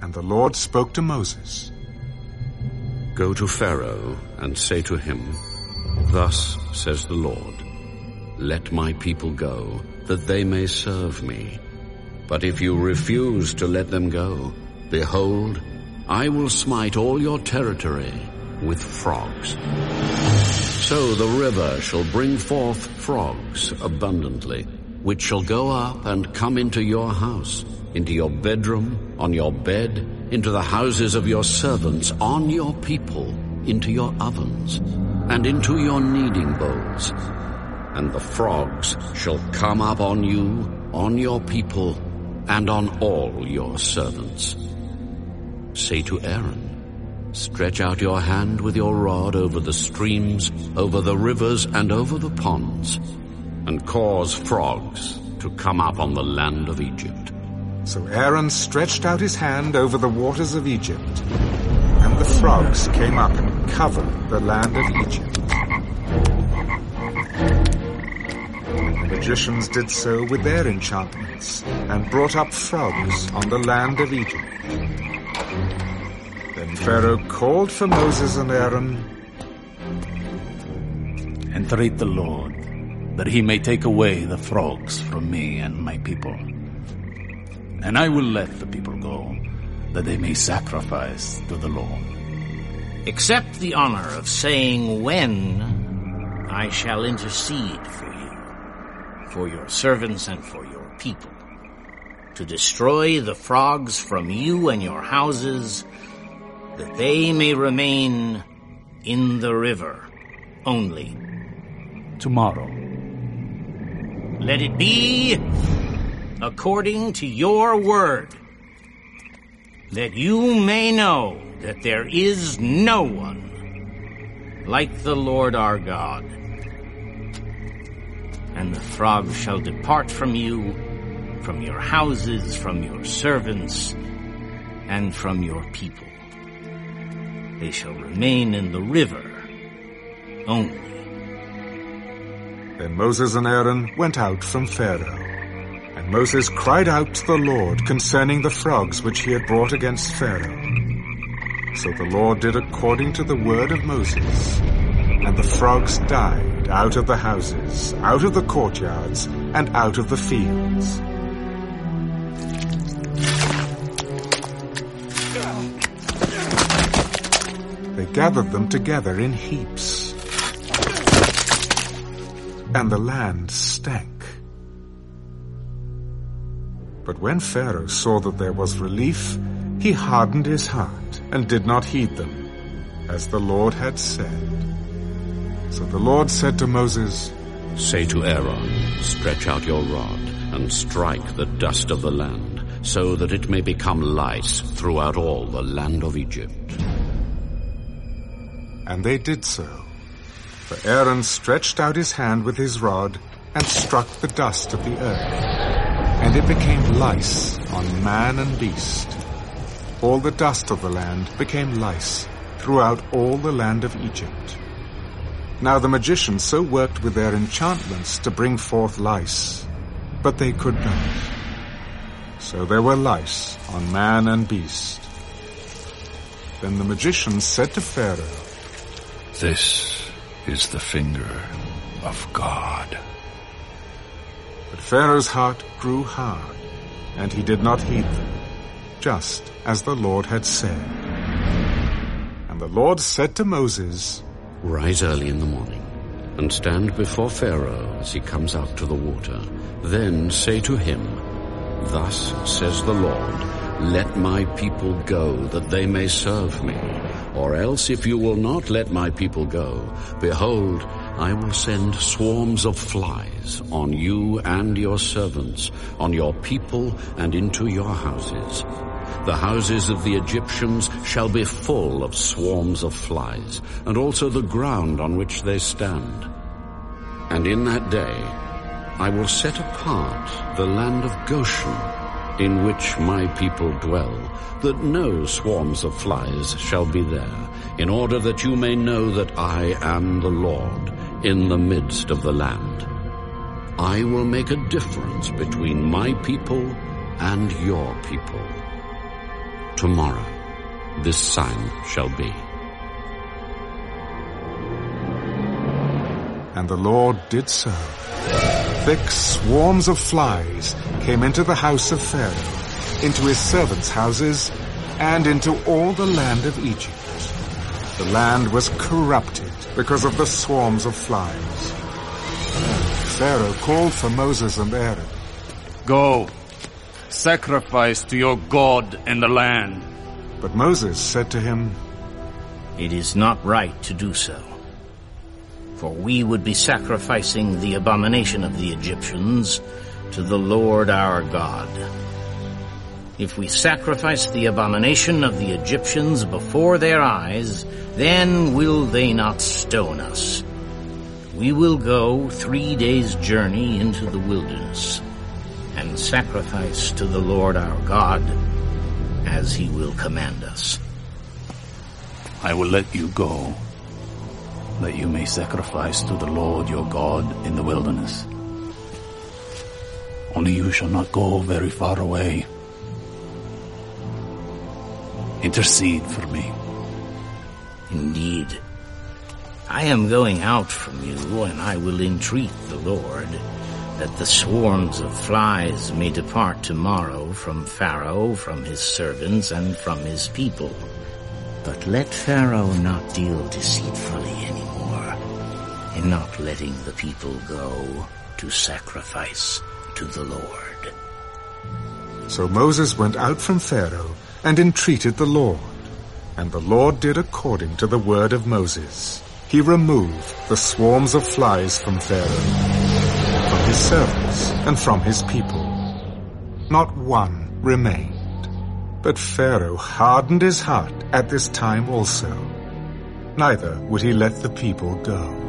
And the Lord spoke to Moses. Go to Pharaoh and say to him, Thus says the Lord, Let my people go, that they may serve me. But if you refuse to let them go, behold, I will smite all your territory with frogs. So the river shall bring forth frogs abundantly, which shall go up and come into your house, into your bedroom, on your bed, into the houses of your servants, on your people, into your ovens, and into your kneading bowls. And the frogs shall come up on you, on your people, and on all your servants. Say to Aaron, Stretch out your hand with your rod over the streams, over the rivers, and over the ponds, and cause frogs to come up on the land of Egypt. So Aaron stretched out his hand over the waters of Egypt, and the frogs came up and covered the land of Egypt. The magicians did so with their enchantments, and brought up frogs on the land of Egypt. Then Pharaoh called for Moses and Aaron. and Entreat the Lord, that he may take away the frogs from me and my people. And I will let the people go, that they may sacrifice to the Lord. Accept the honor of saying when I shall intercede for you, for your servants and for your people, to destroy the frogs from you and your houses, that they may remain in the river only. Tomorrow. Let it be according to your word, that you may know that there is no one like the Lord our God. And the frogs shall depart from you, from your houses, from your servants, and from your people. They shall remain in the river only. Then Moses and Aaron went out from Pharaoh. And Moses cried out to the Lord concerning the frogs which he had brought against Pharaoh. So the Lord did according to the word of Moses. And the frogs died out of the houses, out of the courtyards, and out of the fields. They gathered them together in heaps. And the land stank. But when Pharaoh saw that there was relief, he hardened his heart and did not heed them, as the Lord had said. So the Lord said to Moses, Say to Aaron, Stretch out your rod and strike the dust of the land, so that it may become lice throughout all the land of Egypt. And they did so. For Aaron stretched out his hand with his rod and struck the dust of the earth. And it became lice on man and beast. All the dust of the land became lice throughout all the land of Egypt. Now the magicians so worked with their enchantments to bring forth lice, but they could not. So there were lice on man and beast. Then the magicians said to Pharaoh, This is the finger of God. But Pharaoh's heart grew hard, and he did not heed them, just as the Lord had said. And the Lord said to Moses, Rise early in the morning, and stand before Pharaoh as he comes out to the water. Then say to him, Thus says the Lord, Let my people go, that they may serve me. Or else if you will not let my people go, behold, I will send swarms of flies on you and your servants, on your people and into your houses. The houses of the Egyptians shall be full of swarms of flies, and also the ground on which they stand. And in that day I will set apart the land of Goshen, in which my people dwell, that no swarms of flies shall be there, in order that you may know that I am the Lord in the midst of the land. I will make a difference between my people and your people. tomorrow this sign shall be. And the Lord did so. Thick swarms of flies came into the house of Pharaoh, into his servants' houses, and into all the land of Egypt. The land was corrupted because of the swarms of flies. Pharaoh called for Moses and Aaron. Go, sacrifice to your God in the land. But Moses said to him, It is not right to do so. For we would be sacrificing the abomination of the Egyptians to the Lord our God. If we sacrifice the abomination of the Egyptians before their eyes, then will they not stone us. We will go three days' journey into the wilderness and sacrifice to the Lord our God as he will command us. I will let you go, that you may sacrifice to the Lord your God in the wilderness. Only you shall not go very far away. Intercede for me. Indeed, I am going out from you, and I will entreat the Lord that the swarms of flies may depart tomorrow from Pharaoh, from his servants, and from his people. But let Pharaoh not deal deceitfully anymore, in not letting the people go to sacrifice to the Lord. So Moses went out from Pharaoh and entreated the Lord. And the Lord did according to the word of Moses. He removed the swarms of flies from Pharaoh, from his servants, and from his people. Not one remained. But Pharaoh hardened his heart at this time also. Neither would he let the people go.